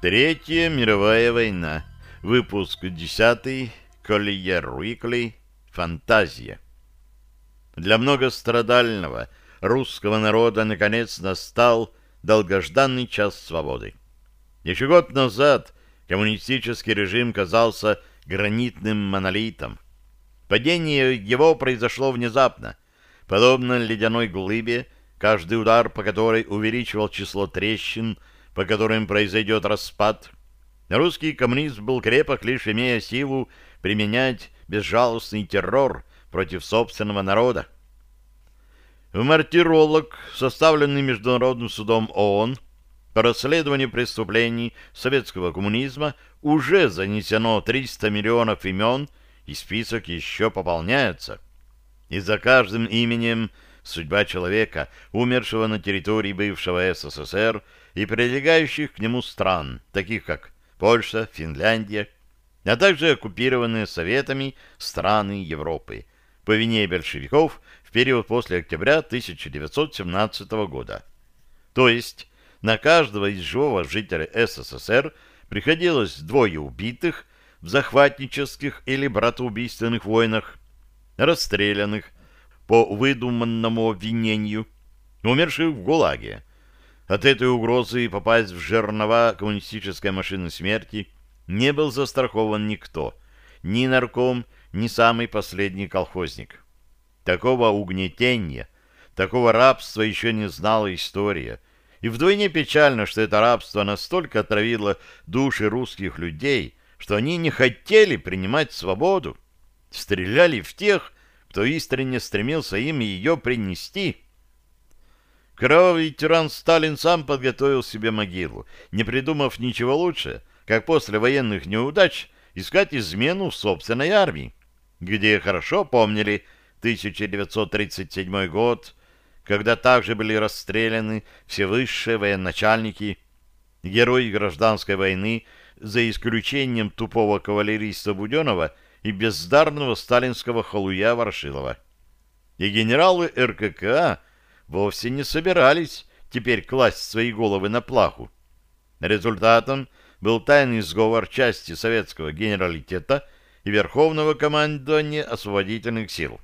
Третья мировая война. Выпуск 10. Collier Weekly. Фантазия. Для многострадального русского народа наконец настал долгожданный час свободы. Еще год назад коммунистический режим казался гранитным монолитом. Падение его произошло внезапно. Подобно ледяной глыбе, каждый удар по которой увеличивал число трещин – по которым произойдет распад, русский коммунизм был крепок, лишь имея силу применять безжалостный террор против собственного народа. В мартиролог, составленный Международным судом ООН по расследованию преступлений советского коммунизма, уже занесено 300 миллионов имен, и список еще пополняется. И за каждым именем судьба человека, умершего на территории бывшего СССР, и прилегающих к нему стран, таких как Польша, Финляндия, а также оккупированные Советами страны Европы по вине большевиков в период после октября 1917 года. То есть на каждого из живого жителя СССР приходилось двое убитых в захватнических или братоубийственных войнах, расстрелянных по выдуманному обвинению, умерших в ГУЛАГе, от этой угрозы попасть в жернова коммунистической машины смерти не был застрахован никто, ни нарком, ни самый последний колхозник. Такого угнетения, такого рабства еще не знала история. И вдвойне печально, что это рабство настолько отравило души русских людей, что они не хотели принимать свободу, стреляли в тех, кто искренне стремился им ее принести. Кровавый тиран Сталин сам подготовил себе могилу, не придумав ничего лучше, как после военных неудач искать измену в собственной армии, где хорошо помнили 1937 год, когда также были расстреляны все высшие военачальники, герои гражданской войны, за исключением тупого кавалериста Буденова и бездарного сталинского халуя Ворошилова. И генералы РККА вовсе не собирались теперь класть свои головы на плаху. Результатом был тайный сговор части советского генералитета и Верховного командования освободительных сил.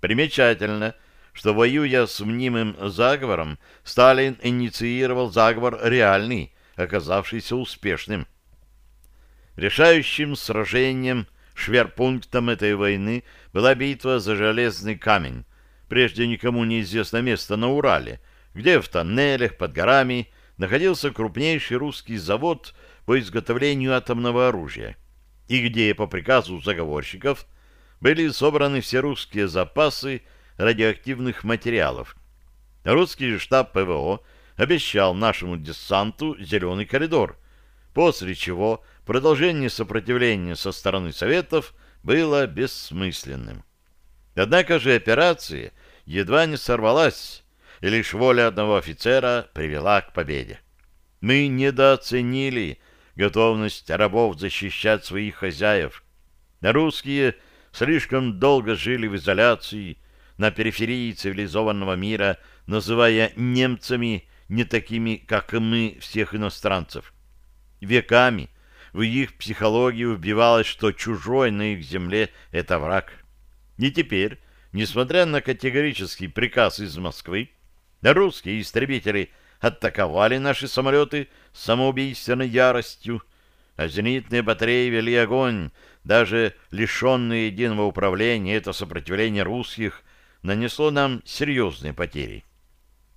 Примечательно, что, воюя с мнимым заговором, Сталин инициировал заговор реальный, оказавшийся успешным. Решающим сражением, шверпунктом этой войны была битва за железный камень, прежде никому неизвестное место на Урале, где в тоннелях под горами находился крупнейший русский завод по изготовлению атомного оружия, и где по приказу заговорщиков были собраны все русские запасы радиоактивных материалов. Русский штаб ПВО обещал нашему десанту зеленый коридор, после чего продолжение сопротивления со стороны Советов было бессмысленным. Однако же операция едва не сорвалась, и лишь воля одного офицера привела к победе. Мы недооценили готовность рабов защищать своих хозяев. Русские слишком долго жили в изоляции, на периферии цивилизованного мира, называя немцами не такими, как и мы, всех иностранцев. Веками в их психологию вбивалось, что чужой на их земле — это враг. И теперь, несмотря на категорический приказ из Москвы, русские истребители атаковали наши самолеты с самоубийственной яростью, а зенитные батареи вели огонь, даже лишенные единого управления это сопротивление русских нанесло нам серьезные потери.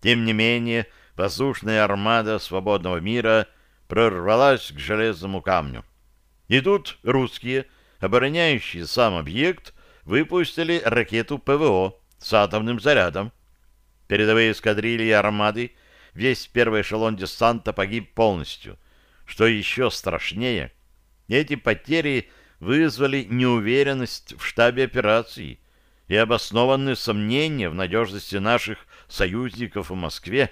Тем не менее, воздушная армада свободного мира прорвалась к железному камню. И тут русские, обороняющие сам объект, выпустили ракету ПВО с атомным зарядом. Передовые эскадрильи армады, весь первый эшелон десанта погиб полностью. Что еще страшнее, эти потери вызвали неуверенность в штабе операции и обоснованные сомнения в надежности наших союзников в Москве,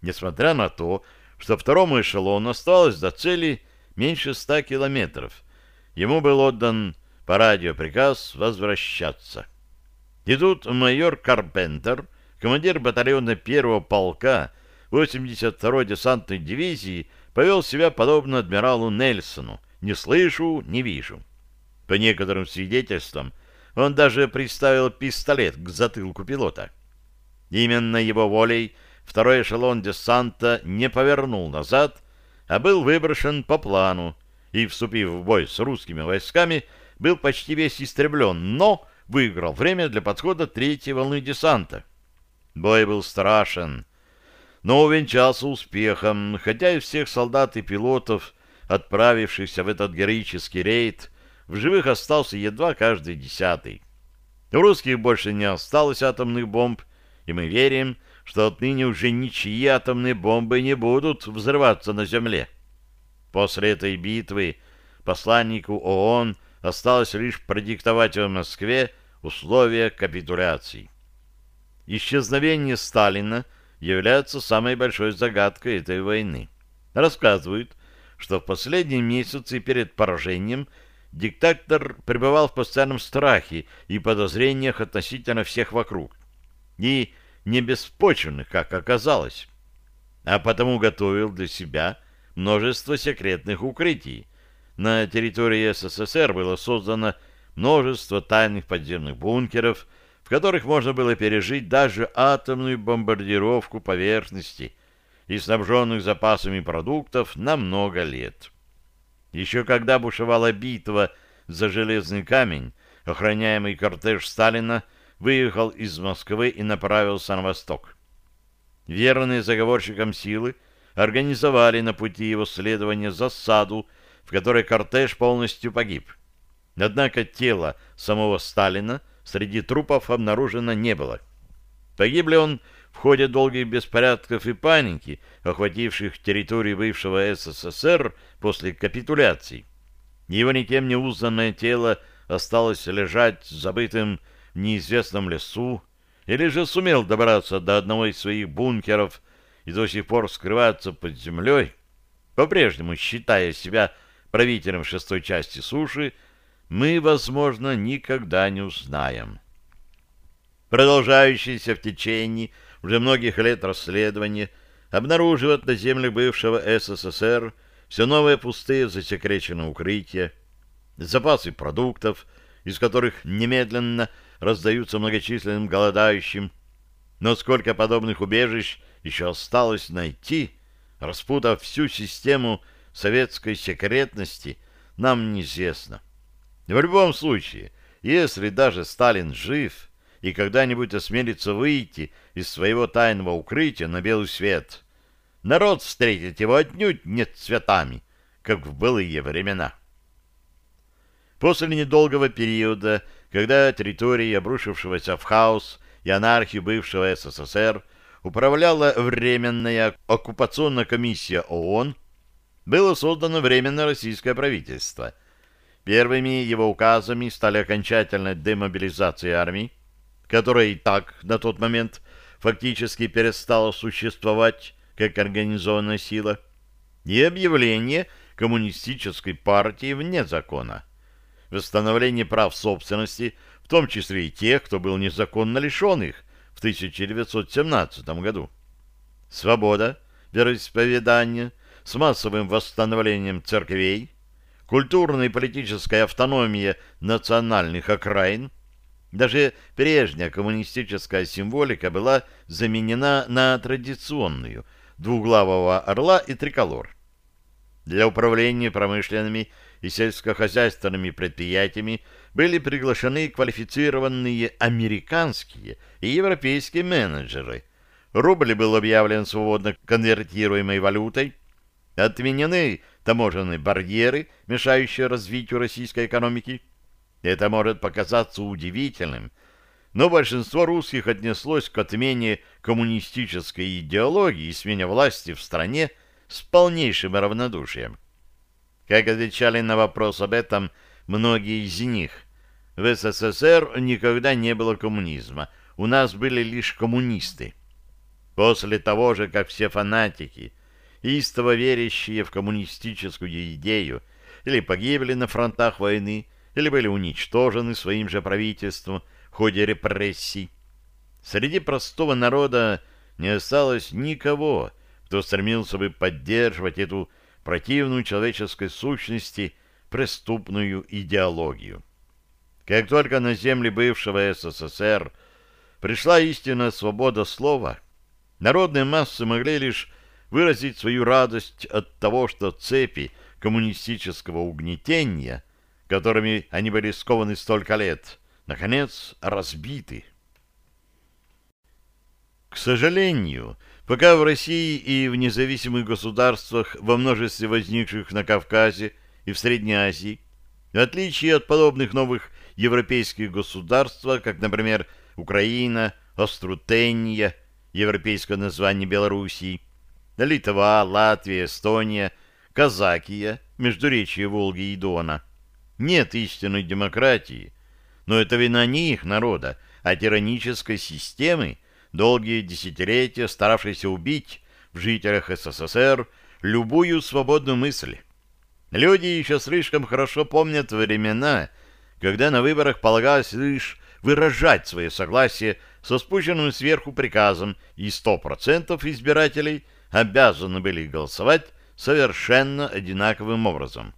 несмотря на то, что второму эшелону осталось до цели меньше ста километров. Ему был отдан по радио приказ возвращаться. И тут майор Карпентер, командир батальона первого полка 82-й десантной дивизии, повел себя подобно адмиралу Нельсону. Не слышу, не вижу. По некоторым свидетельствам, он даже приставил пистолет к затылку пилота. Именно его волей второй эшелон десанта не повернул назад, а был выброшен по плану и, вступив в бой с русскими войсками, был почти весь истреблен, но выиграл время для подхода третьей волны десанта. Бой был страшен, но увенчался успехом, хотя из всех солдат и пилотов, отправившихся в этот героический рейд, в живых остался едва каждый десятый. У русских больше не осталось атомных бомб, и мы верим, что отныне уже ничьи атомные бомбы не будут взрываться на земле. После этой битвы посланнику ООН осталось лишь продиктовать в Москве условия капитуляции. Исчезновение Сталина является самой большой загадкой этой войны. Рассказывают, что в последние месяцы перед поражением диктатор пребывал в постоянном страхе и подозрениях относительно всех вокруг. И не беспочвенных, как оказалось, а потому готовил для себя множество секретных укрытий. На территории СССР было создано множество тайных подземных бункеров, в которых можно было пережить даже атомную бомбардировку поверхности и снабженных запасами продуктов на много лет. Еще когда бушевала битва за железный камень, охраняемый кортеж Сталина выехал из Москвы и направился на восток. Верные заговорщикам силы организовали на пути его следования засаду, в которой кортеж полностью погиб. Однако тело самого Сталина среди трупов обнаружено не было. Погибли он в ходе долгих беспорядков и паники, охвативших территорию бывшего СССР после капитуляции. Его никем не узнанное тело осталось лежать забытым в неизвестном лесу, или же сумел добраться до одного из своих бункеров и до сих пор скрываться под землей, по-прежнему считая себя правителем шестой части суши, мы, возможно, никогда не узнаем. Продолжающееся в течение уже многих лет расследование обнаруживает на землях бывшего СССР все новые пустые засекреченные укрытия, запасы продуктов, из которых немедленно раздаются многочисленным голодающим. Но сколько подобных убежищ еще осталось найти, распутав всю систему советской секретности, нам неизвестно. В любом случае, если даже Сталин жив и когда-нибудь осмелится выйти из своего тайного укрытия на белый свет, народ встретит его отнюдь не цветами, как в былые времена. После недолгого периода, когда территорией обрушившегося в хаос и анархию бывшего СССР управляла Временная оккупационная комиссия ООН, было создано Временное российское правительство – Первыми его указами стали окончательная демобилизация армии, которая и так на тот момент фактически перестала существовать как организованная сила, и объявление коммунистической партии вне закона, восстановление прав собственности, в том числе и тех, кто был незаконно лишен их в 1917 году. Свобода вероисповедания с массовым восстановлением церквей, культурная и политическая автономия национальных окраин, даже прежняя коммунистическая символика была заменена на традиционную двуглавого орла и триколор. Для управления промышленными и сельскохозяйственными предприятиями были приглашены квалифицированные американские и европейские менеджеры. Рубль был объявлен свободно конвертируемой валютой, отменены таможенные барьеры, мешающие развитию российской экономики. Это может показаться удивительным, но большинство русских отнеслось к отмене коммунистической идеологии и смене власти в стране с полнейшим равнодушием. Как отвечали на вопрос об этом многие из них, в СССР никогда не было коммунизма, у нас были лишь коммунисты. После того же, как все фанатики – истово верящие в коммунистическую идею, или погибли на фронтах войны, или были уничтожены своим же правительством в ходе репрессий. Среди простого народа не осталось никого, кто стремился бы поддерживать эту противную человеческой сущности преступную идеологию. Как только на земли бывшего СССР пришла истинная свобода слова, народные массы могли лишь выразить свою радость от того, что цепи коммунистического угнетения, которыми они были скованы столько лет, наконец разбиты. К сожалению, пока в России и в независимых государствах, во множестве возникших на Кавказе и в Средней Азии, в отличие от подобных новых европейских государств, как, например, Украина, Острутения, европейское название Белоруссии, Литва, Латвия, Эстония, Казакия, междуречие Волги и Дона, нет истинной демократии, но это вина не их народа, а тиранической системы, долгие десятилетия старавшейся убить в жителях СССР любую свободную мысль. Люди еще слишком хорошо помнят времена, когда на выборах полагалось лишь выражать свое согласие со спущенным сверху приказом, и 100% избирателей обязаны были голосовать совершенно одинаковым образом.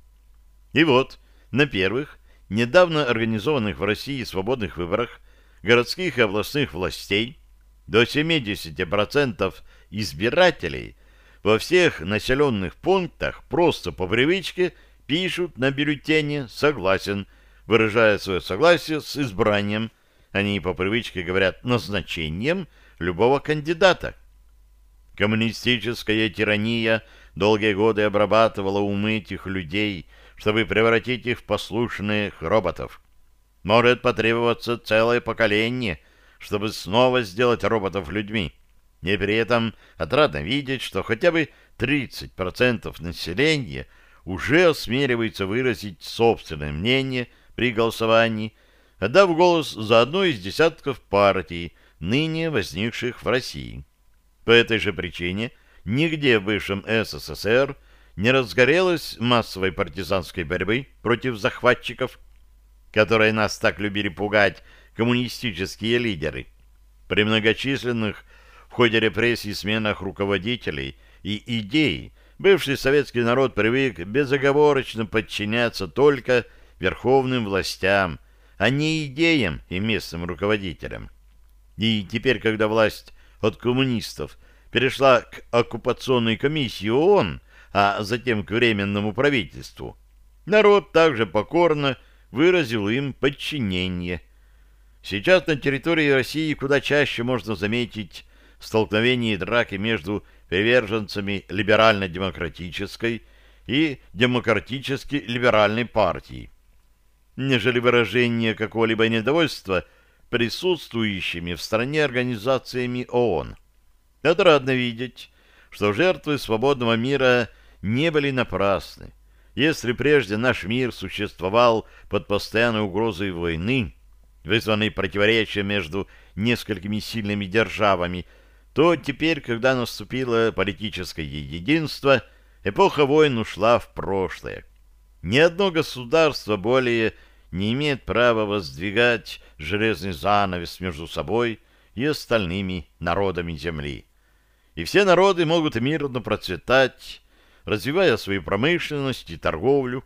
И вот, на первых, недавно организованных в России свободных выборах городских и областных властей до 70% избирателей во всех населенных пунктах просто по привычке пишут на бюллетене «согласен», выражая свое согласие с избранием, они по привычке говорят «назначением» любого кандидата. Коммунистическая тирания долгие годы обрабатывала умы этих людей, чтобы превратить их в послушных роботов. Может потребоваться целое поколение – чтобы снова сделать роботов людьми. И при этом отрадно видеть, что хотя бы 30% населения уже осмеливается выразить собственное мнение при голосовании, отдав голос за одну из десятков партий, ныне возникших в России. По этой же причине нигде в бывшем СССР не разгорелась массовой партизанской борьбы против захватчиков, которые нас так любили пугать коммунистические лидеры. При многочисленных в ходе репрессий сменах руководителей и идей бывший советский народ привык безоговорочно подчиняться только верховным властям, а не идеям и местным руководителям. И теперь, когда власть от коммунистов. Перешла к оккупационной комиссии ООН, а затем к Временному правительству, народ также покорно выразил им подчинение – Сейчас на территории России куда чаще можно заметить столкновения и драки между приверженцами либерально-демократической и демократически-либеральной партии, нежели выражение какого-либо недовольства присутствующими в стране организациями ООН. Отрадно видеть, что жертвы свободного мира не были напрасны. Если прежде наш мир существовал под постоянной угрозой войны, вызванный противоречием между несколькими сильными державами, то теперь, когда наступило политическое единство, эпоха войн ушла в прошлое. Ни одно государство более не имеет права воздвигать железный занавес между собой и остальными народами Земли. И все народы могут мирно процветать, развивая свою промышленность и торговлю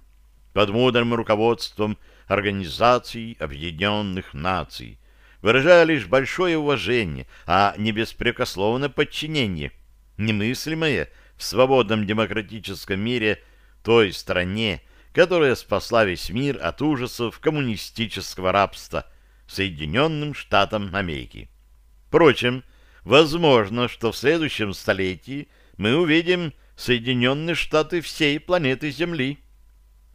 под мудрым руководством Организации Объединенных Наций, выражая лишь большое уважение, а не беспрекословное подчинение, немыслимое в свободном демократическом мире той стране, которая спасла весь мир от ужасов коммунистического рабства Соединенным Штатам Америки. Впрочем, возможно, что в следующем столетии мы увидим Соединенные Штаты всей планеты Земли,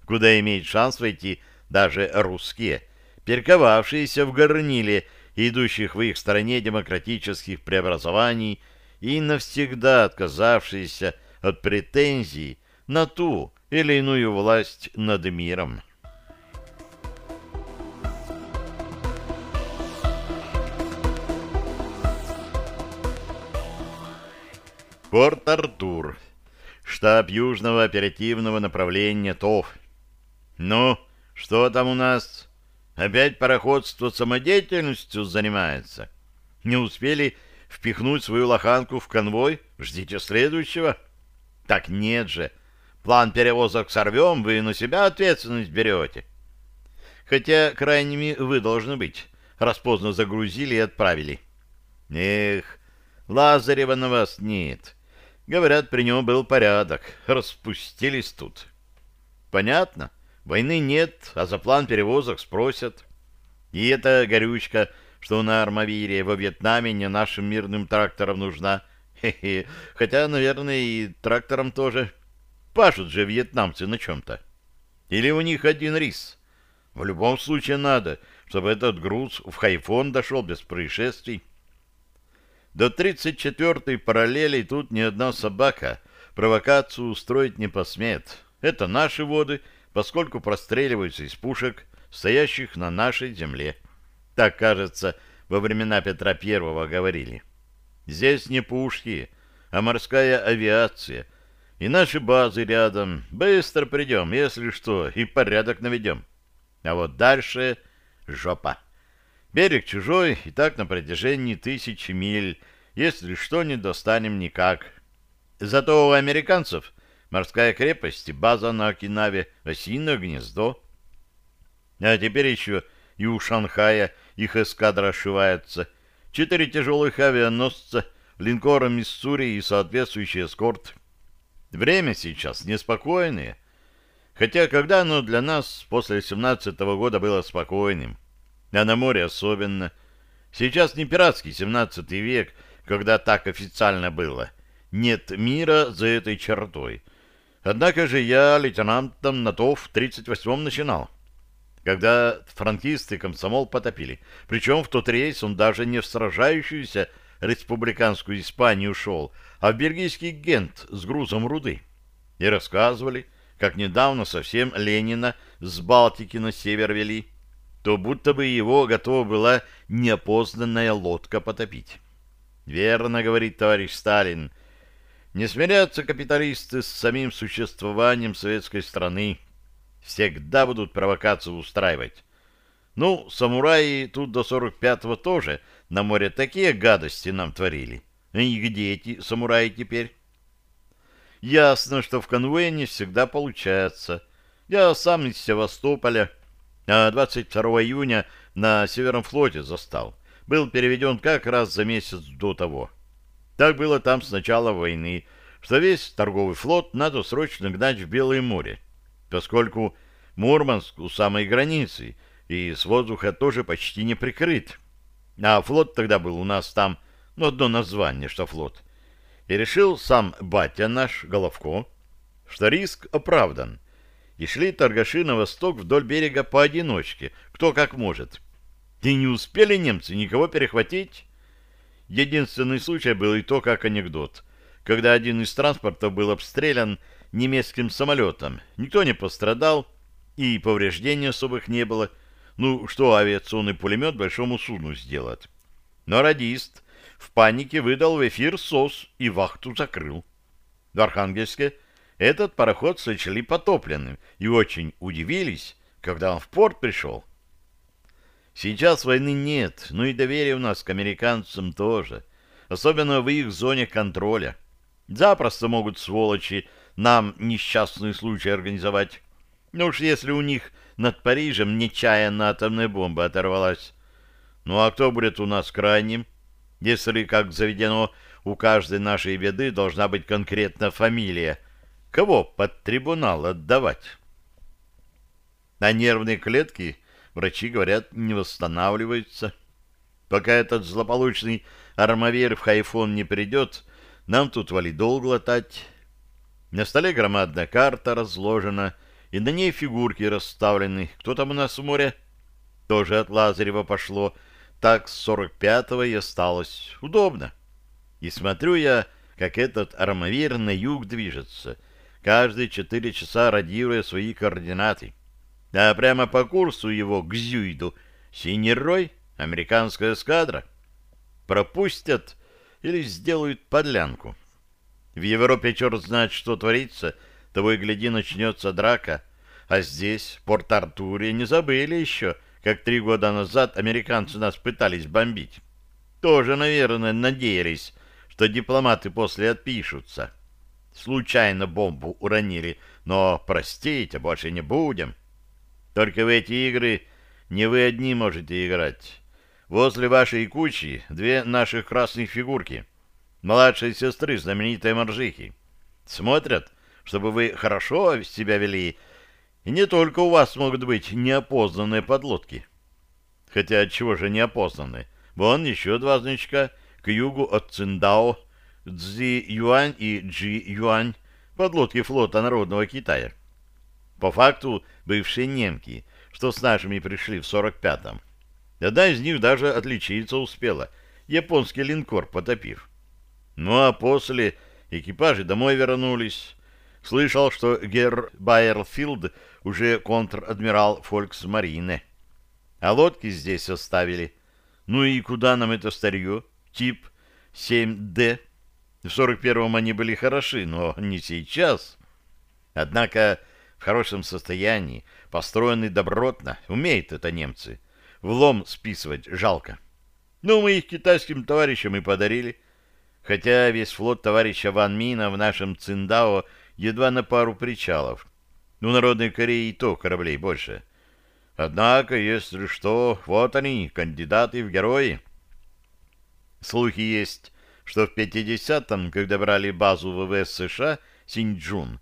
куда имеет шанс войти даже русские, перковавшиеся в горниле идущих в их стороне демократических преобразований и навсегда отказавшиеся от претензий на ту или иную власть над миром. Порт-Артур. Штаб Южного оперативного направления ТОВ. Ну, что там у нас? Опять пароходство самодеятельностью занимается? Не успели впихнуть свою лоханку в конвой? Ждите следующего. Так нет же. План перевозок сорвем, вы на себя ответственность берете. Хотя крайними вы должны быть, раз загрузили и отправили. Эх, Лазарева на вас нет. Говорят, при нем был порядок. Распустились тут. Понятно. Войны нет, а за план перевозок спросят. И эта горючка, что на Армавире во Вьетнаме не нашим мирным тракторам нужна. Хе-хе. Хотя, наверное, и тракторам тоже. Пашут же вьетнамцы на чем-то. Или у них один рис. В любом случае надо, чтобы этот груз в Хайфон дошел без происшествий. До 34-й параллели тут ни одна собака провокацию устроить не посмеет. Это наши воды, поскольку простреливаются из пушек, стоящих на нашей земле. Так, кажется, во времена Петра Первого говорили. Здесь не пушки, а морская авиация. И наши базы рядом. Быстро придем, если что, и порядок наведем. А вот дальше жопа. Берег чужой, и так на протяжении тысячи миль, если что, не достанем никак. Зато у американцев морская крепость и база на Окинаве, осиное гнездо. А теперь еще и у Шанхая их эскадра ошивается. Четыре тяжелых авианосца, линкора Миссури и соответствующий эскорт. Время сейчас неспокойное. Хотя когда оно для нас после 17 -го года было спокойным? а на море особенно. Сейчас не пиратский 17 век, когда так официально было. Нет мира за этой чертой. Однако же я лейтенантом НАТО в 38-м начинал, когда франкисты комсомол потопили. Причем в тот рейс он даже не в сражающуюся республиканскую Испанию ушел, а в бельгийский Гент с грузом руды. И рассказывали, как недавно совсем Ленина с Балтики на север вели то будто бы его готова была неопознанная лодка потопить. Верно, говорит товарищ Сталин, не смирятся капиталисты с самим существованием советской страны. Всегда будут провокацию устраивать. Ну, самураи тут до 45-го тоже на море такие гадости нам творили. И где эти самураи теперь? Ясно, что в конвое не всегда получается. Я сам из Севастополя а 22 июня на Северном флоте застал. Был переведен как раз за месяц до того. Так было там с начала войны, что весь торговый флот надо срочно гнать в Белое море, поскольку Мурманск у самой границы и с воздуха тоже почти не прикрыт. А флот тогда был у нас там, ну, одно название, что флот. И решил сам батя наш, Головко, что риск оправдан, и шли торгаши на восток вдоль берега поодиночке, кто как может. И не успели немцы никого перехватить. Единственный случай был и то, как анекдот, когда один из транспортов был обстрелян немецким самолетом. Никто не пострадал, и повреждений особых не было. Ну, что авиационный пулемет большому судну сделает? Но радист в панике выдал в эфир СОС и вахту закрыл. В Архангельске этот пароход сочли потопленным и очень удивились, когда он в порт пришел. Сейчас войны нет, но и доверия у нас к американцам тоже, особенно в их зоне контроля. Запросто могут сволочи нам несчастный случай организовать. Ну уж если у них над Парижем нечаянно атомная бомба оторвалась. Ну а кто будет у нас крайним, если, как заведено, у каждой нашей беды должна быть конкретна фамилия, Кого под трибунал отдавать? А нервные клетки, врачи говорят, не восстанавливаются. Пока этот злополучный армавир в Хайфон не придет, нам тут валидол глотать. На столе громадная карта разложена, и на ней фигурки расставлены. Кто там у нас в море? Тоже от Лазарева пошло. Так с 45-го и осталось. Удобно. И смотрю я, как этот армавир на юг движется — каждые четыре часа радируя свои координаты. А прямо по курсу его к Зюйду синий рой, американская эскадра. Пропустят или сделают подлянку. В Европе черт знает, что творится, того и гляди, начнется драка. А здесь, в Порт-Артуре, не забыли еще, как три года назад американцы нас пытались бомбить. Тоже, наверное, надеялись, что дипломаты после отпишутся. случайно бомбу уронили, но простите, больше не будем. Только в эти игры не вы одни можете играть. Возле вашей кучи две наших красных фигурки. Младшей сестры знаменитой Маржихи. Смотрят, чтобы вы хорошо себя вели, и не только у вас могут быть неопознанные подлодки. Хотя от чего же неопознанные? Вон еще два значка к югу от Циндао, Цзи Юань и Джи Юань, подлодки флота Народного Китая. По факту бывшие немки, что с нашими пришли в 45-м. Одна из них даже отличиться успела, японский линкор потопив. Ну а после экипажи домой вернулись. Слышал, что Герр Байерфилд уже контр-адмирал Фольксмарине. А лодки здесь оставили. Ну и куда нам это старье? Тип 7D. В 41-м они были хороши, но не сейчас. Однако в хорошем состоянии, построенный добротно, умеют это немцы. Влом списывать жалко. Ну, мы их китайским товарищам и подарили. Хотя весь флот товарища Ван Мина в нашем Циндао едва на пару причалов. У Народной Кореи и то кораблей больше. Однако, если что, вот они, кандидаты в герои. Слухи есть, что в 50-м, когда брали базу ВВС США Синьчжун,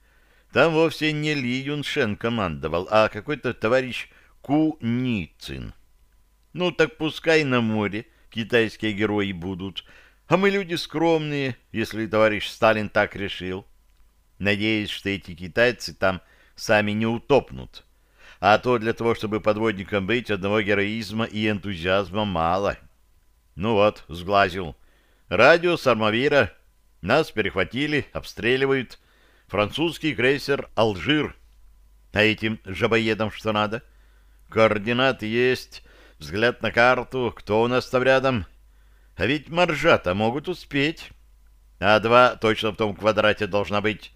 там вовсе не Ли Юншен командовал, а какой-то товарищ Ку Ницин. Ну так пускай на море китайские герои будут, а мы люди скромные, если товарищ Сталин так решил. Надеюсь, что эти китайцы там сами не утопнут. А то для того, чтобы подводником быть, одного героизма и энтузиазма мало. Ну вот, сглазил. Радио Сармавира. Нас перехватили, обстреливают. Французский крейсер «Алжир». А этим жабоедам что надо? Координаты есть, взгляд на карту, кто у нас там рядом. А ведь маржата могут успеть. А два точно в том квадрате должна быть.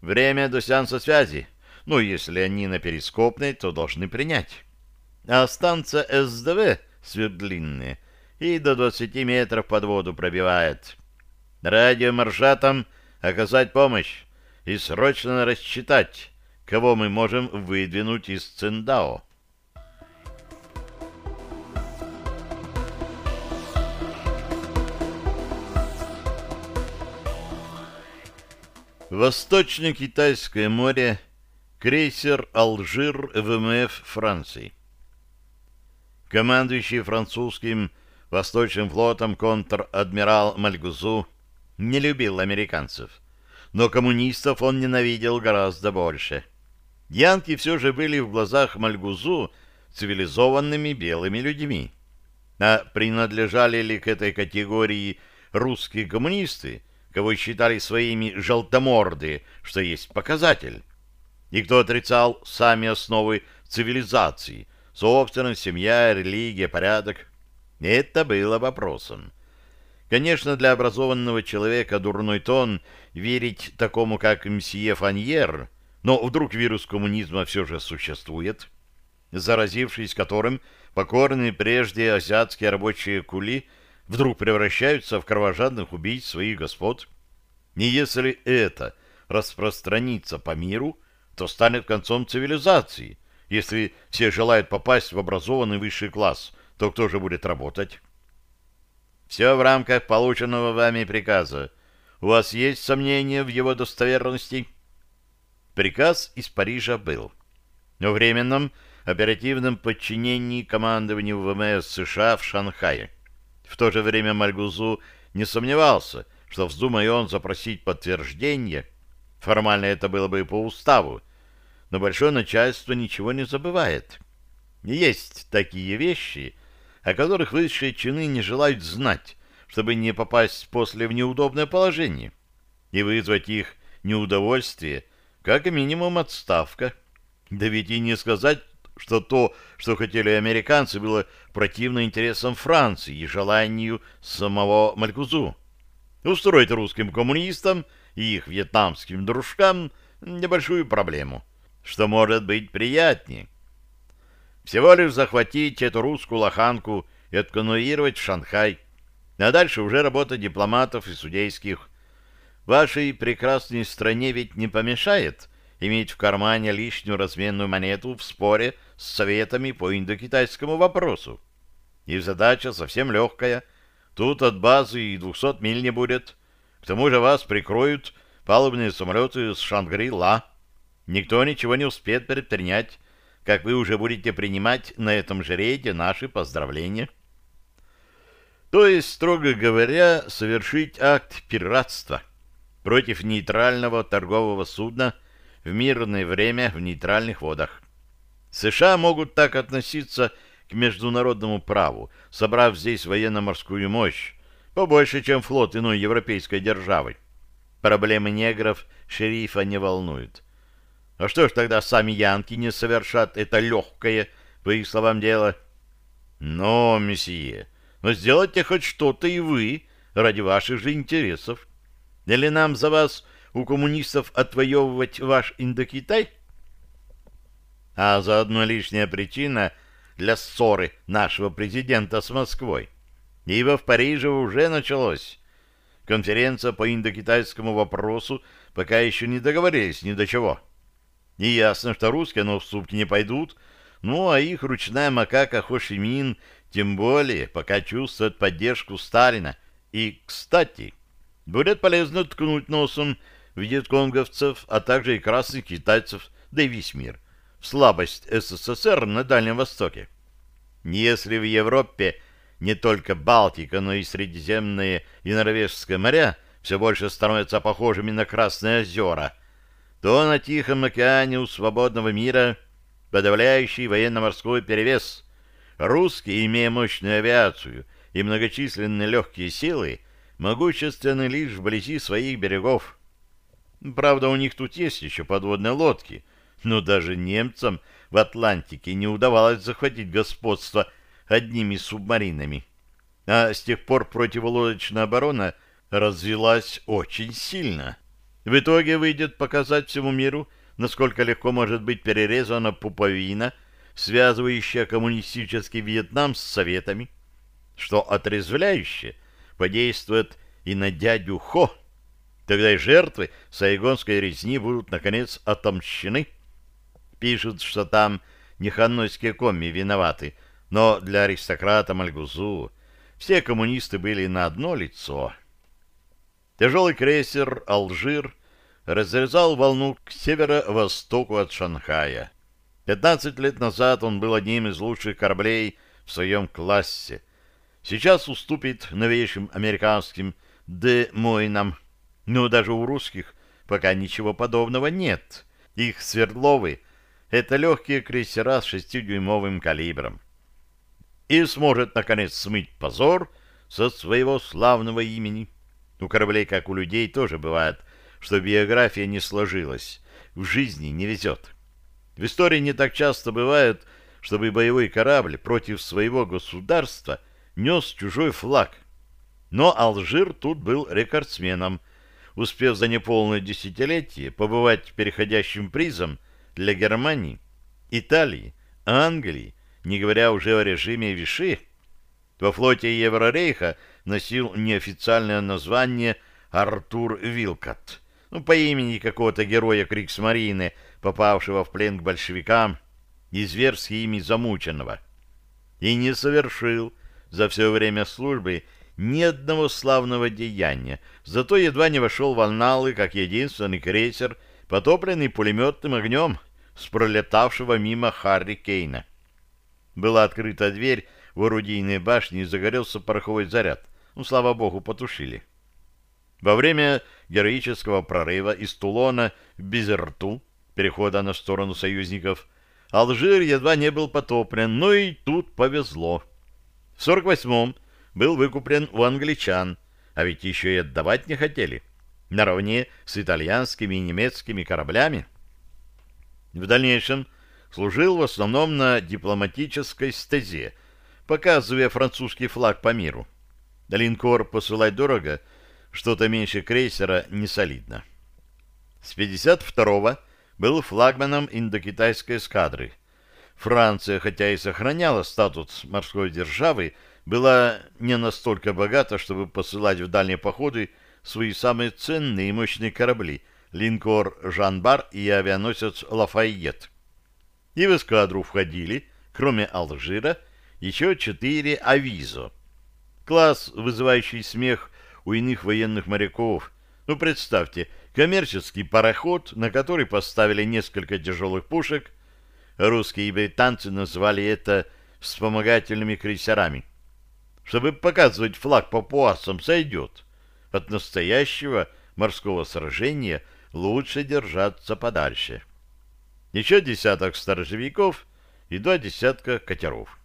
Время до сеанса связи. Ну, если они на перископной, то должны принять. А станция СДВ свердлинная и до 20 метров под воду пробивает. Радиомаршатам оказать помощь и срочно рассчитать, кого мы можем выдвинуть из Циндао. Восточно-Китайское море, крейсер «Алжир» ВМФ Франции. Командующий французским Восточным флотом контр-адмирал Мальгузу не любил американцев, но коммунистов он ненавидел гораздо больше. Янки все же были в глазах Мальгузу цивилизованными белыми людьми. А принадлежали ли к этой категории русские коммунисты, кого считали своими желтоморды, что есть показатель? И кто отрицал сами основы цивилизации, собственность, семья, религия, порядок? Это было вопросом. Конечно, для образованного человека дурной тон верить такому, как мсье Фаньер, но вдруг вирус коммунизма все же существует, заразившись которым покорные прежде азиатские рабочие кули вдруг превращаются в кровожадных убийц своих господ. И если это распространится по миру, то станет концом цивилизации, если все желают попасть в образованный высший класс – то кто же будет работать? Все в рамках полученного вами приказа. У вас есть сомнения в его достоверности? Приказ из Парижа был. В временном оперативном подчинении командованию ВМС США в Шанхае. В то же время Мальгузу не сомневался, что вздумая он запросить подтверждение, формально это было бы по уставу, но большое начальство ничего не забывает. Есть такие вещи, о которых высшие чины не желают знать, чтобы не попасть после в неудобное положение и вызвать их неудовольствие, как минимум отставка. Да ведь и не сказать, что то, что хотели американцы, было противно интересам Франции и желанию самого Малькузу. Устроить русским коммунистам и их вьетнамским дружкам небольшую проблему, что может быть приятнее. Всего лишь захватить эту русскую лоханку и отконвоировать в Шанхай, а дальше уже работа дипломатов и судейских. Вашей прекрасной стране ведь не помешает иметь в кармане лишнюю разменную монету в споре с советами по индокитайскому вопросу. И задача совсем легкая. Тут от базы и двухсот миль не будет. К тому же вас прикроют палубные самолеты с Шангри-Ла. Никто ничего не успеет предпринять, как вы уже будете принимать на этом же рейде наши поздравления. То есть, строго говоря, совершить акт пиратства против нейтрального торгового судна в мирное время в нейтральных водах. США могут так относиться к международному праву, собрав здесь военно-морскую мощь, побольше, чем флот иной европейской державы. Проблемы негров шерифа не волнуют. А что ж тогда сами янки не совершат это легкое, по их словам, дело? Но, месье, но сделайте хоть что-то и вы ради ваших же интересов. Или нам за вас у коммунистов отвоевывать ваш Индокитай? А заодно лишняя причина для ссоры нашего президента с Москвой. Ибо в Париже уже началось. Конференция по индокитайскому вопросу пока еще не договорились ни до чего. И ясно, что русские на уступки не пойдут, ну а их ручная макака Хошимин тем более пока чувствует поддержку Сталина. И, кстати, будет полезно ткнуть носом вьетконговцев, а также и красных китайцев, да и весь мир, в слабость СССР на Дальнем Востоке. Если в Европе не только Балтика, но и Средиземное и Норвежское моря все больше становятся похожими на Красные озера, то на Тихом океане у свободного мира подавляющий военно-морской перевес. Русские, имея мощную авиацию и многочисленные легкие силы, могущественны лишь вблизи своих берегов. Правда, у них тут есть еще подводные лодки, но даже немцам в Атлантике не удавалось захватить господство одними субмаринами. А с тех пор противолодочная оборона развилась очень сильно. В итоге выйдет показать всему миру, насколько легко может быть перерезана пуповина, связывающая коммунистический Вьетнам с Советами, что отрезвляюще подействует и на дядю Хо, Тогда и жертвы сайгонской резни будут, наконец, отомщены. Пишут, что там не ханойские комми виноваты, но для аристократа Мальгузу все коммунисты были на одно лицо. Тяжелый крейсер «Алжир» разрезал волну к северо-востоку от Шанхая. 15 лет назад он был одним из лучших кораблей в своем классе. Сейчас уступит новейшим американским «Де Мойнам», но даже у русских пока ничего подобного нет. Их свердловы — это легкие крейсера с шестидюймовым калибром. И сможет, наконец, смыть позор со своего славного имени. У кораблей, как у людей, тоже бывает, что биография не сложилась, в жизни не везет. В истории не так часто бывает, чтобы боевой корабль против своего государства нес чужой флаг. Но Алжир тут был рекордсменом — успев за неполное десятилетие побывать переходящим призом для Германии, Италии, Англии, не говоря уже о режиме Виши, во флоте Еврорейха носил неофициальное название Артур Вилкот, ну, по имени какого-то героя Криксмарины, попавшего в плен к большевикам и зверски ими замученного. И не совершил за все время службы ни одного славного деяния, зато едва не вошел в анналы как единственный крейсер, потопленный пулеметным огнем с пролетавшего мимо Харри Кейна. Была открыта дверь в орудийной башне и загорелся пороховой заряд. Ну, слава богу, потушили. Во время героического прорыва из Тулона в Безерту, перехода на сторону союзников, Алжир едва не был потоплен, но и тут повезло. В 48-м был выкуплен у англичан, а ведь еще и отдавать не хотели, наравне с итальянскими и немецкими кораблями. В дальнейшем служил в основном на дипломатической стезе, показывая французский флаг по миру. Линкор посылать дорого, что-то меньше крейсера не солидно. С 52-го был флагманом индокитайской эскадры. Франция, хотя и сохраняла статус морской державы, была не настолько богата, чтобы посылать в дальние походы свои самые ценные и мощные корабли — линкор «Жан-Бар» и авианосец «Лафайет». И в эскадру входили, кроме Алжира, еще четыре «Авизо». Класс, вызывающий смех у иных военных моряков. Ну, представьте, коммерческий пароход, на который поставили несколько тяжелых пушек. Русские и британцы назвали это вспомогательными крейсерами. Чтобы показывать флаг папуасам, сойдет. От настоящего морского сражения лучше держаться подальше. Еще десяток сторожевиков и два десятка катеров.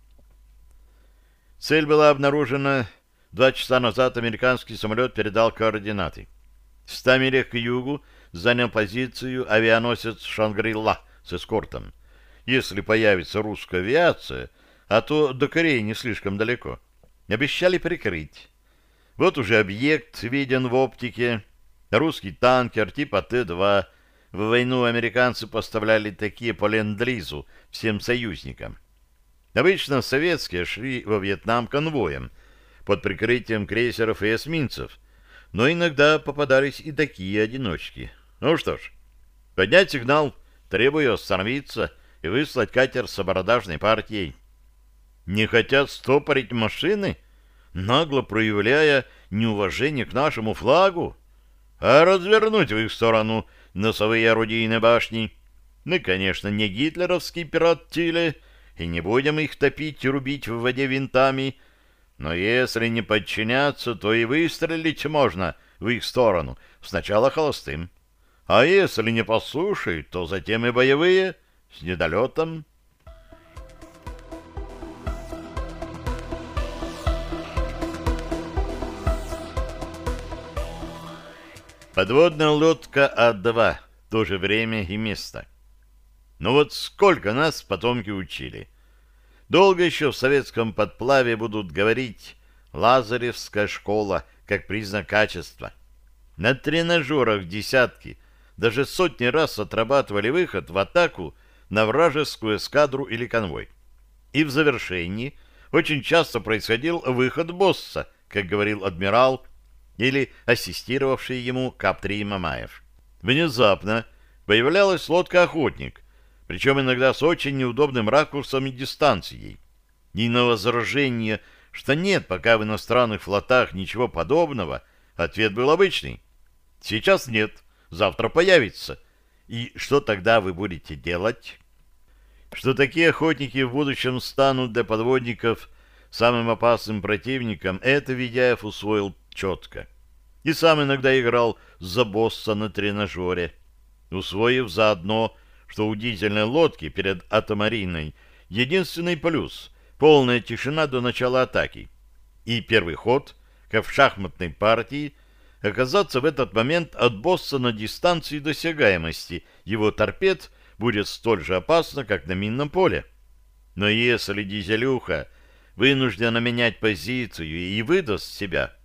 Цель была обнаружена. Два часа назад американский самолет передал координаты. В ста милях к югу занял позицию авианосец «Шангрила» с эскортом. Если появится русская авиация, а то до Кореи не слишком далеко, обещали прикрыть. Вот уже объект виден в оптике. Русский танкер типа Т-2. В войну американцы поставляли такие по ленд-лизу всем союзникам. Обычно советские шли во Вьетнам конвоем под прикрытием крейсеров и эсминцев, но иногда попадались и такие одиночки. Ну что ж, поднять сигнал, требую остановиться и выслать катер с абордажной партией. Не хотят стопорить машины, нагло проявляя неуважение к нашему флагу, а развернуть в их сторону носовые орудийные башни. Мы, конечно, не гитлеровский пират Тиле, и не будем их топить и рубить в воде винтами, но если не подчиняться, то и выстрелить можно в их сторону, сначала холостым. А если не послушают, то затем и боевые, с недолетом. Подводная лодка А-2. То же время и место. Но вот сколько нас потомки учили. Долго еще в советском подплаве будут говорить «Лазаревская школа» как признак качества. На тренажерах десятки, даже сотни раз отрабатывали выход в атаку на вражескую эскадру или конвой. И в завершении очень часто происходил выход босса, как говорил адмирал, или ассистировавший ему Каптри Мамаев. Внезапно появлялась лодка-охотник, причем иногда с очень неудобным ракурсом и дистанцией. И на возражение, что нет пока в иностранных флотах ничего подобного, ответ был обычный. Сейчас нет, завтра появится. И что тогда вы будете делать? Что такие охотники в будущем станут для подводников самым опасным противником, это Ведяев усвоил четко. И сам иногда играл за босса на тренажере, усвоив заодно что у дизельной лодки перед атомариной единственный плюс — полная тишина до начала атаки. И первый ход, как в шахматной партии, оказаться в этот момент от босса на дистанции досягаемости его торпед будет столь же опасно, как на минном поле. Но если дизелюха вынуждена менять позицию и выдаст себя,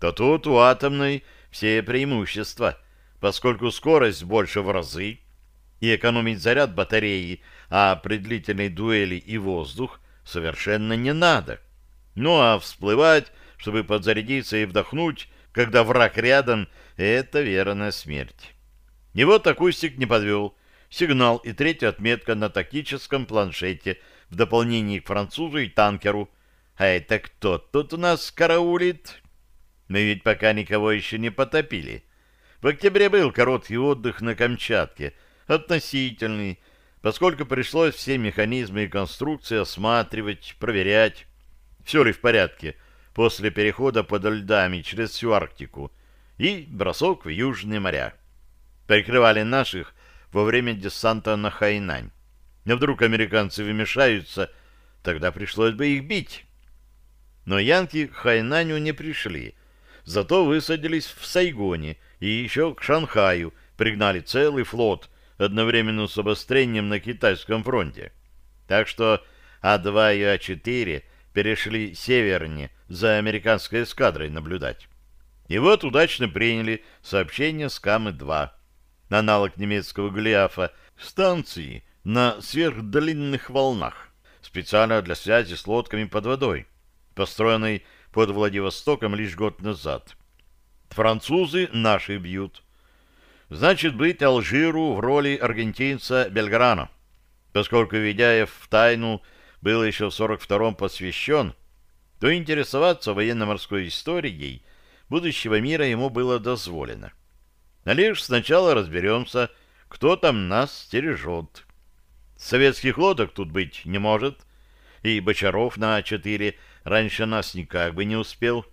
то тут у атомной все преимущества, поскольку скорость больше в разы, и экономить заряд батареи, а при длительной дуэли и воздух совершенно не надо. Ну а всплывать, чтобы подзарядиться и вдохнуть, когда враг рядом, это верная смерть. И вот акустик не подвел. Сигнал и третья отметка на тактическом планшете в дополнении к французу и танкеру. А это кто тут у нас караулит? Мы ведь пока никого еще не потопили. В октябре был короткий отдых на Камчатке — относительный, поскольку пришлось все механизмы и конструкции осматривать, проверять, все ли в порядке после перехода под льдами через всю Арктику и бросок в Южные моря. Прикрывали наших во время десанта на Хайнань. Но вдруг американцы вмешаются, тогда пришлось бы их бить. Но янки к Хайнаню не пришли, зато высадились в Сайгоне и еще к Шанхаю пригнали целый флот одновременно с обострением на китайском фронте. Так что А2 и А4 перешли севернее за американской эскадрой наблюдать. И вот удачно приняли сообщение с Камы-2, аналог немецкого Голиафа, станции на сверхдлинных волнах, специально для связи с лодками под водой, построенной под Владивостоком лишь год назад. Французы наши бьют. Значит, быть Алжиру в роли аргентинца Бельграна, поскольку Ведяев в тайну был еще в 42-м посвящен, то интересоваться военно-морской историей будущего мира ему было дозволено. А лишь сначала разберемся, кто там нас стережет. Советских лодок тут быть не может, и Бочаров на А4 раньше нас никак бы не успел.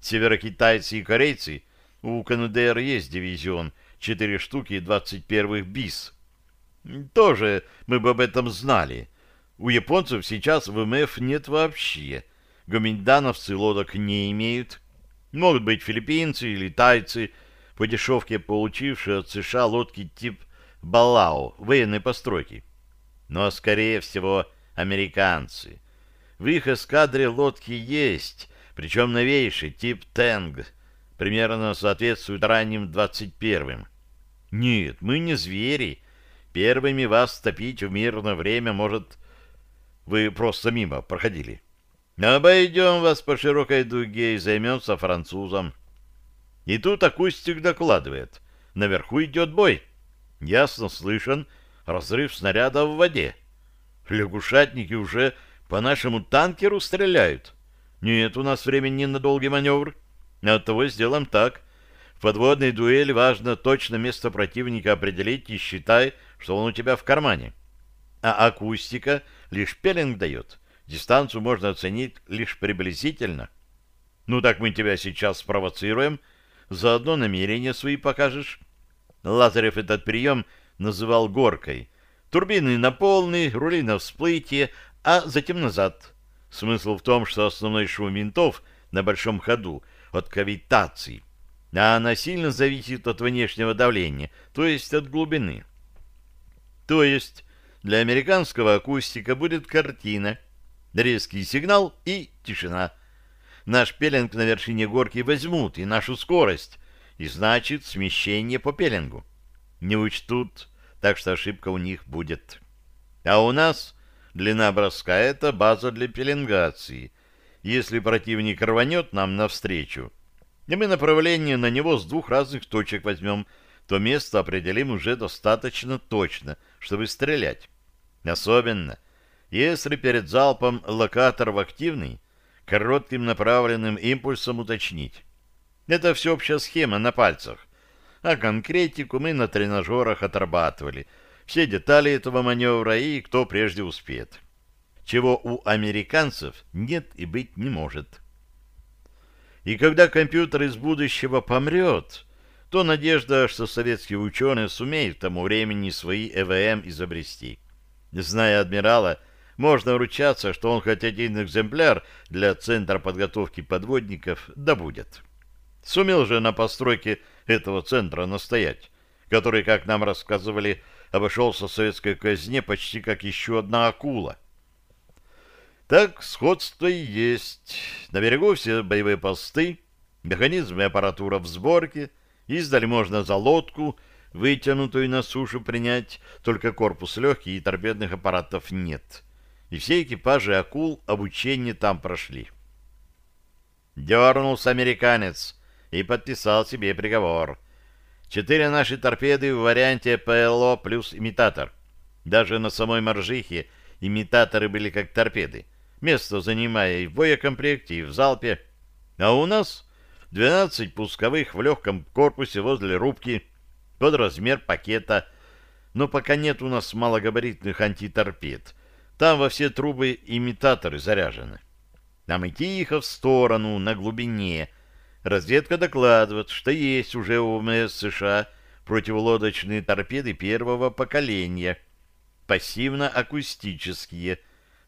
Северокитайцы и корейцы, у КНДР есть дивизион, 4 штуки 21-х БИС. Тоже мы бы об этом знали. У японцев сейчас в МФ нет вообще. Гоминдановцы лодок не имеют. Могут быть филиппинцы или тайцы, по дешевке получившие от США лодки тип Балао, военной постройки. Но, скорее всего, американцы. В их эскадре лодки есть, причем новейший, тип Тенг, примерно соответствует ранним 21-м. Нет, мы не звери. Первыми вас топить в мирное время может... Вы просто мимо проходили. Обойдем вас по широкой дуге и займемся французом. И тут акустик докладывает. Наверху идет бой. Ясно слышен разрыв снаряда в воде. Лягушатники уже по нашему танкеру стреляют. Нет у нас времени на долгий маневр. Оттого сделаем так. В подводной дуэли важно точно место противника определить и считай, что он у тебя в кармане. А акустика лишь пеленг дает. Дистанцию можно оценить лишь приблизительно. Ну так мы тебя сейчас спровоцируем, заодно намерения свои покажешь. Лазарев этот прием называл горкой. Турбины на полный, рули на всплытие, а затем назад. Смысл в том, что основной шум винтов на большом ходу от кавитации, а она сильно зависит от внешнего давления, то есть от глубины. То есть для американского акустика будет картина, резкий сигнал и тишина. Наш пеленг на вершине горки возьмут и нашу скорость, и значит смещение по пеленгу. Не учтут, так что ошибка у них будет. А у нас длина броска — это база для пеленгации. Если противник рванет нам навстречу, и мы направление на него с двух разных точек возьмем, то место определим уже достаточно точно, чтобы стрелять. Особенно, если перед залпом локатор в активный, коротким направленным импульсом уточнить. Это всеобщая схема на пальцах а конкретику мы на тренажерах отрабатывали. Все детали этого маневра и кто прежде успеет. Чего у американцев нет и быть не может. И когда компьютер из будущего помрет, то надежда, что советские ученые сумеют к тому времени свои ЭВМ изобрести. Зная адмирала, можно ручаться, что он хоть один экземпляр для Центра подготовки подводников добудет. Сумел же на постройке этого центра настоять, который, как нам рассказывали, обошелся советской казне почти как еще одна акула. Так сходство и есть. На берегу все боевые посты, механизмы и аппаратура в сборке, издали можно за лодку, вытянутую на сушу принять, только корпус легкий и торпедных аппаратов нет. И все экипажи акул обучение там прошли. Дернулся американец, и подписал себе приговор. Четыре наши торпеды в варианте ПЛО плюс имитатор. Даже на самой Моржихе имитаторы были как торпеды, место занимая и в боекомплекте, и в залпе. А у нас 12 пусковых в легком корпусе возле рубки под размер пакета. Но пока нет у нас малогабаритных антиторпед. Там во все трубы имитаторы заряжены. Нам и тихо в сторону, на глубине, Разведка докладывает, что есть уже у ВМС США противолодочные торпеды первого поколения, пассивно-акустические,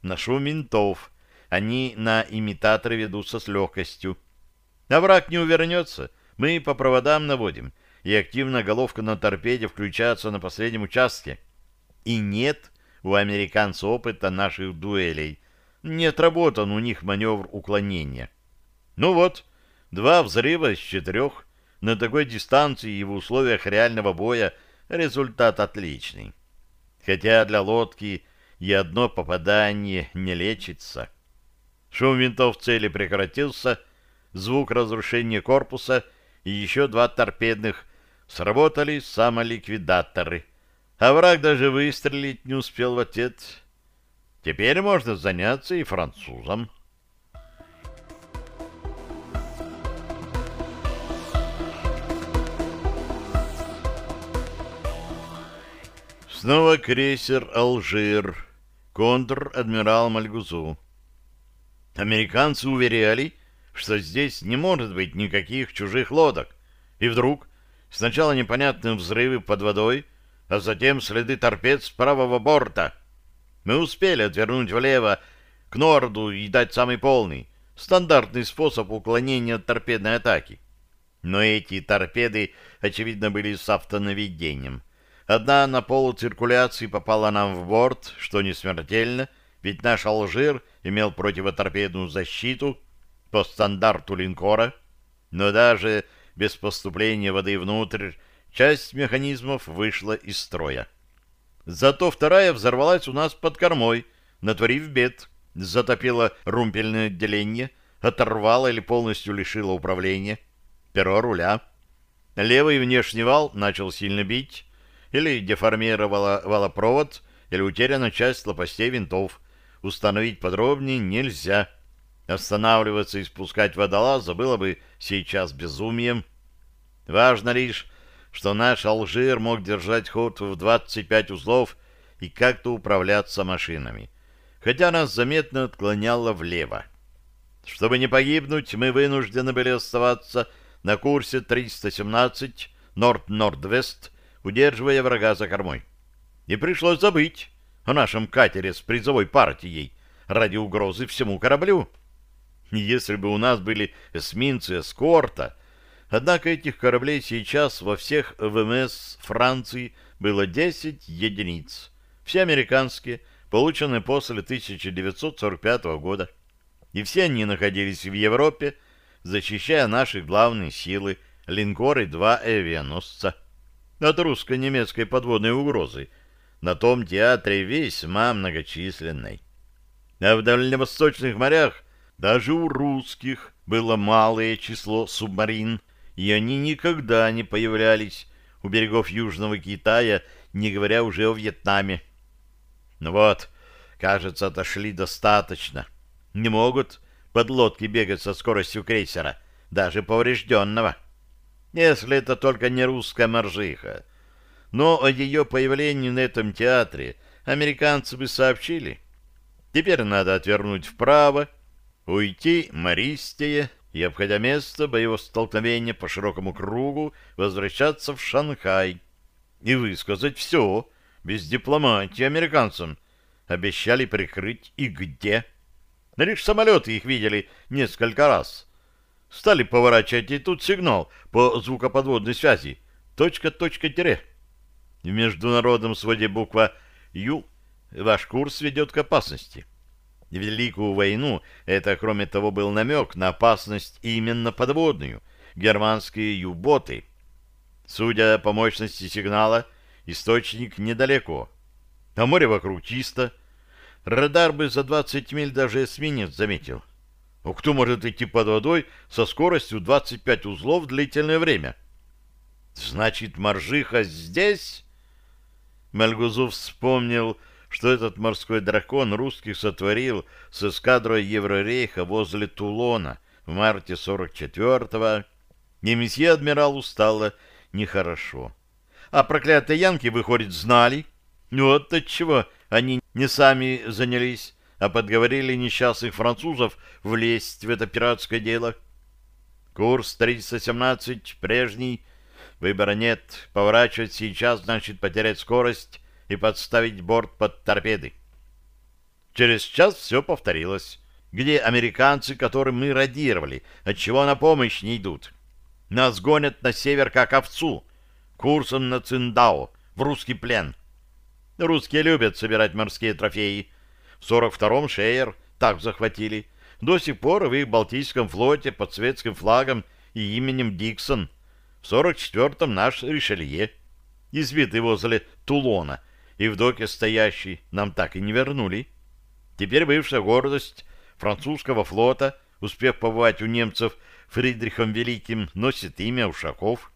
на шум винтов. Они на имитаторы ведутся с легкостью. А враг не увернется, мы по проводам наводим, и активно головка на торпеде включается на последнем участке. И нет у американцев опыта наших дуэлей. Не отработан у них маневр уклонения. Ну вот, Два взрыва из четырех на такой дистанции и в условиях реального боя результат отличный. Хотя для лодки и одно попадание не лечится. Шум винтов цели прекратился, звук разрушения корпуса и еще два торпедных сработали самоликвидаторы, а враг даже выстрелить не успел в ответ. Теперь можно заняться и французом. Снова крейсер «Алжир», контр-адмирал Мальгузу. Американцы уверяли, что здесь не может быть никаких чужих лодок. И вдруг сначала непонятные взрывы под водой, а затем следы торпед с правого борта. Мы успели отвернуть влево к норду и дать самый полный, стандартный способ уклонения от торпедной атаки. Но эти торпеды, очевидно, были с автонаведением. Одна на полуциркуляции попала нам в борт, что не смертельно, ведь наш Алжир имел противоторпедную защиту по стандарту линкора, но даже без поступления воды внутрь часть механизмов вышла из строя. Зато вторая взорвалась у нас под кормой, натворив бед, затопила румпельное отделение, оторвала или полностью лишила управления, перо руля. Левый внешний вал начал сильно бить, или деформировала валопровод, или утеряна часть лопастей винтов. Установить подробнее нельзя. Останавливаться и спускать водолаза было бы сейчас безумием. Важно лишь, что наш Алжир мог держать ход в 25 узлов и как-то управляться машинами, хотя нас заметно отклоняло влево. Чтобы не погибнуть, мы вынуждены были оставаться на курсе 317 Норд-Норд-Вест удерживая врага за кормой. И пришлось забыть о нашем катере с призовой партией ради угрозы всему кораблю. Если бы у нас были эсминцы эскорта, однако этих кораблей сейчас во всех ВМС Франции было 10 единиц, все американские, полученные после 1945 года. И все они находились в Европе, защищая наши главные силы, линкоры два авианосца от русско-немецкой подводной угрозы, на том театре весьма многочисленной. А в дальневосточных морях даже у русских было малое число субмарин, и они никогда не появлялись у берегов Южного Китая, не говоря уже о Вьетнаме. Ну вот, кажется, отошли достаточно. Не могут подлодки бегать со скоростью крейсера, даже поврежденного если это только не русская моржиха. Но о ее появлении на этом театре американцы бы сообщили. Теперь надо отвернуть вправо, уйти Мористее и, обходя место боевого столкновения по широкому кругу, возвращаться в Шанхай и высказать все, без дипломатии американцам. Обещали прикрыть и где. Лишь самолеты их видели несколько раз. Стали поворачивать, и тут сигнал по звукоподводной связи. Точка-точка-тире. В международном своде буква «Ю» ваш курс ведет к опасности. Великую войну это, кроме того, был намек на опасность именно подводную, германские ю-боты. Судя по мощности сигнала, источник недалеко. А море вокруг чисто. Радар бы за 20 миль даже эсминец заметил. Но кто может идти под водой со скоростью 25 узлов длительное время? Значит, моржиха здесь? Мальгузов вспомнил, что этот морской дракон русских сотворил с эскадрой Еврорейха возле Тулона в марте 44-го, и месье адмиралу стало нехорошо. А проклятые янки, выходит, знали. Вот отчего они не сами занялись а подговорили несчастных французов влезть в это пиратское дело. Курс 317 прежний, выбора нет, поворачивать сейчас значит потерять скорость и подставить борт под торпеды. Через час все повторилось. Где американцы, которым мы радировали, отчего на помощь не идут? Нас гонят на север, как овцу, курсом на Циндао, в русский плен. Русские любят собирать морские трофеи, в 42-м Шейер так захватили. До сих пор в их Балтийском флоте под светским флагом и именем Диксон. В 44-м наш Ришелье, избитый возле Тулона, и в доке стоящий, нам так и не вернули. Теперь бывшая гордость французского флота, успев побывать у немцев Фридрихом Великим носит имя Ушаков.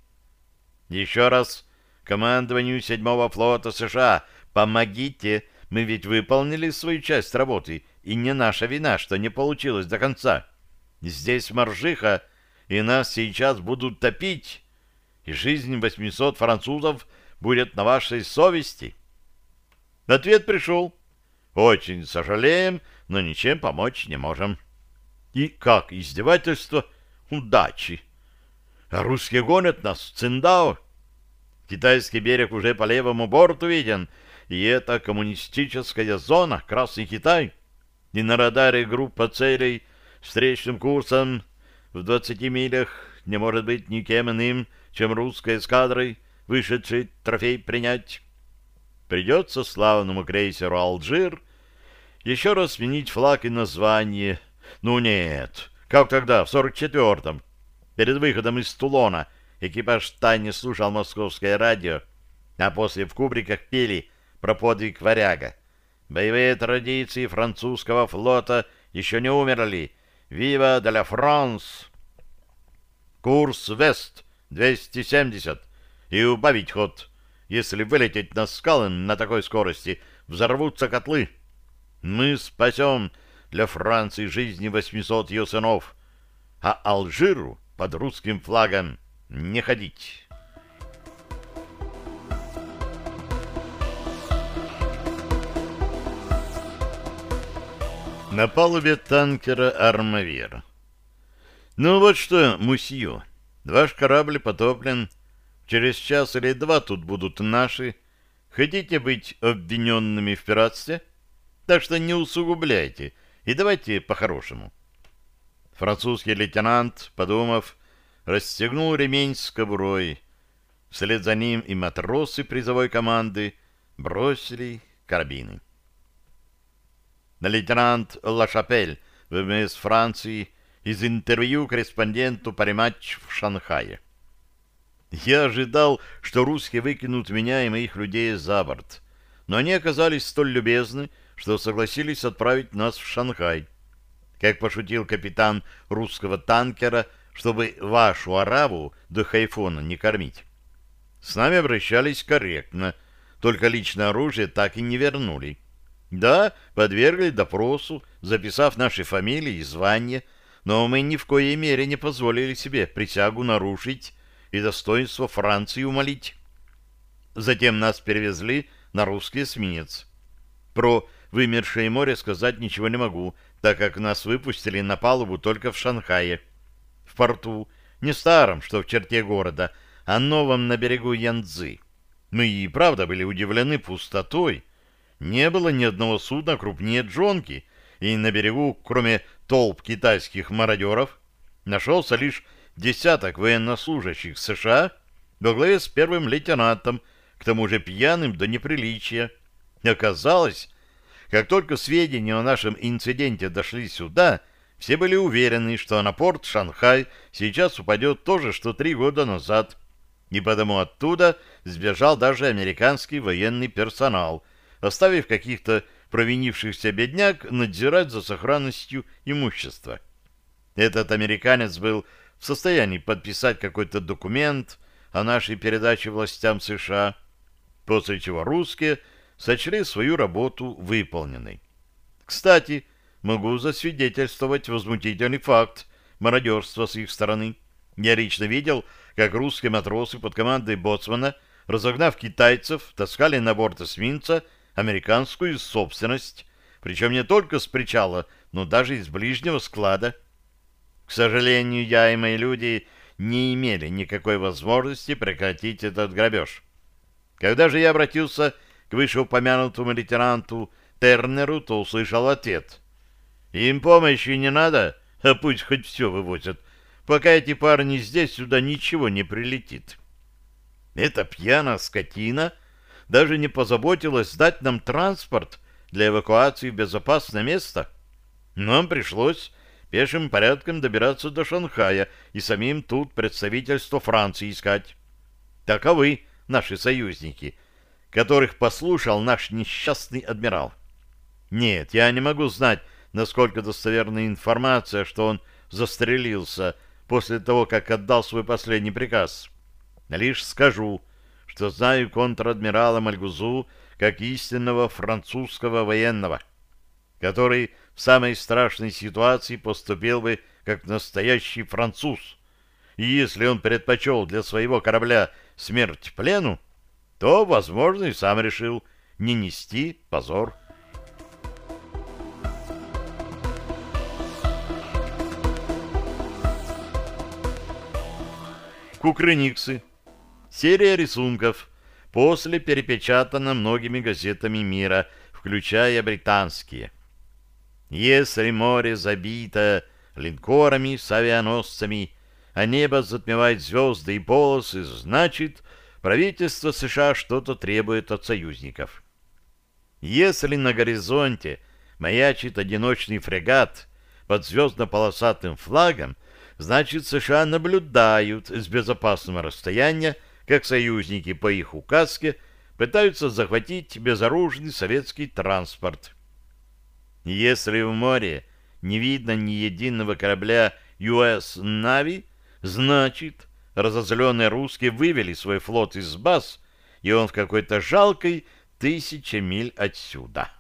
Еще раз командованию седьмого флота США помогите, мы ведь выполнили свою часть работы, и не наша вина, что не получилось до конца. Здесь моржиха, и нас сейчас будут топить, и жизнь 800 французов будет на вашей совести. Ответ пришел. Очень сожалеем, но ничем помочь не можем. И как издевательство, удачи. А русские гонят нас в Циндао. Китайский берег уже по левому борту виден, и это коммунистическая зона, Красный Китай. И на радаре группа целей встречным курсом в 20 милях не может быть никем иным, чем русской эскадрой, вышедшей трофей принять. Придется славному крейсеру «Алжир» еще раз сменить флаг и название. Ну нет, как тогда, в 44-м, перед выходом из Тулона, экипаж тайне слушал московское радио, а после в кубриках пели про подвиг варяга. Боевые традиции французского флота еще не умерли. «Вива де ла Франс!» Курс «Вест» 270 и убавить ход. Если вылететь на скалы на такой скорости, взорвутся котлы. Мы спасем для Франции жизни 800 ее сынов, а Алжиру под русским флагом не ходить. На палубе танкера «Армавир». «Ну вот что, мусью, ваш корабль потоплен. Через час или два тут будут наши. Хотите быть обвиненными в пиратстве? Так что не усугубляйте и давайте по-хорошему». Французский лейтенант, подумав, расстегнул ремень с кобурой. Вслед за ним и матросы призовой команды бросили карабины лейтенант Лашапель ВМС Франции из интервью корреспонденту по рематч в Шанхае. Я ожидал, что русские выкинут меня и моих людей за борт, но они оказались столь любезны, что согласились отправить нас в Шанхай. Как пошутил капитан русского танкера, чтобы вашу араву до Хайфона не кормить. С нами обращались корректно, только личное оружие так и не вернули. Да, подвергли допросу, записав наши фамилии и звания, но мы ни в коей мере не позволили себе присягу нарушить и достоинство Франции умолить. Затем нас перевезли на русский эсминец. Про вымершее море сказать ничего не могу, так как нас выпустили на палубу только в Шанхае. В порту, не старом, что в черте города, а новом на берегу Янцзы. Мы и правда были удивлены пустотой, не было ни одного судна крупнее джонки, и на берегу, кроме толп китайских мародеров, нашелся лишь десяток военнослужащих США во главе с первым лейтенантом, к тому же пьяным до неприличия. Оказалось, как только сведения о нашем инциденте дошли сюда, все были уверены, что на порт Шанхай сейчас упадет то же, что три года назад, и потому оттуда сбежал даже американский военный персонал – оставив каких-то провинившихся бедняк надзирать за сохранностью имущества. Этот американец был в состоянии подписать какой-то документ о нашей передаче властям США, после чего русские сочли свою работу выполненной. Кстати, могу засвидетельствовать возмутительный факт мародерства с их стороны. Я лично видел, как русские матросы под командой боцмана, разогнав китайцев, таскали на борт эсминца американскую собственность, причем не только с причала, но даже из ближнего склада. К сожалению, я и мои люди не имели никакой возможности прекратить этот грабеж. Когда же я обратился к вышеупомянутому лейтенанту Тернеру, то услышал ответ. «Им помощи не надо, а пусть хоть все вывозят. Пока эти парни здесь, сюда ничего не прилетит». Эта пьяная скотина даже не позаботилась дать нам транспорт для эвакуации в безопасное место. Нам пришлось пешим порядком добираться до Шанхая и самим тут представительство Франции искать. Таковы наши союзники, которых послушал наш несчастный адмирал. Нет, я не могу знать, насколько достоверна информация, что он застрелился, после того, как отдал свой последний приказ. Лишь скажу, что знаю контр-адмирала Мальгузу как истинного французского военного, который в самой страшной ситуации поступил бы как настоящий француз. И если он предпочел для своего корабля смерть плену, то, возможно, и сам решил не нести позор. Кукрыниксы. Серия рисунков. После перепечатана многими газетами мира, включая британские. Если море забито линкорами с авианосцами, а небо затмевает звезды и полосы, значит, правительство США что-то требует от союзников. Если на горизонте маячит одиночный фрегат под звездно-полосатым флагом, значит, США наблюдают с безопасного расстояния, как союзники по их указке пытаются захватить безоружный советский транспорт. Если в море не видно ни единого корабля US Navy, значит, разозленные русские вывели свой флот из баз, и он в какой-то жалкой тысяче миль отсюда.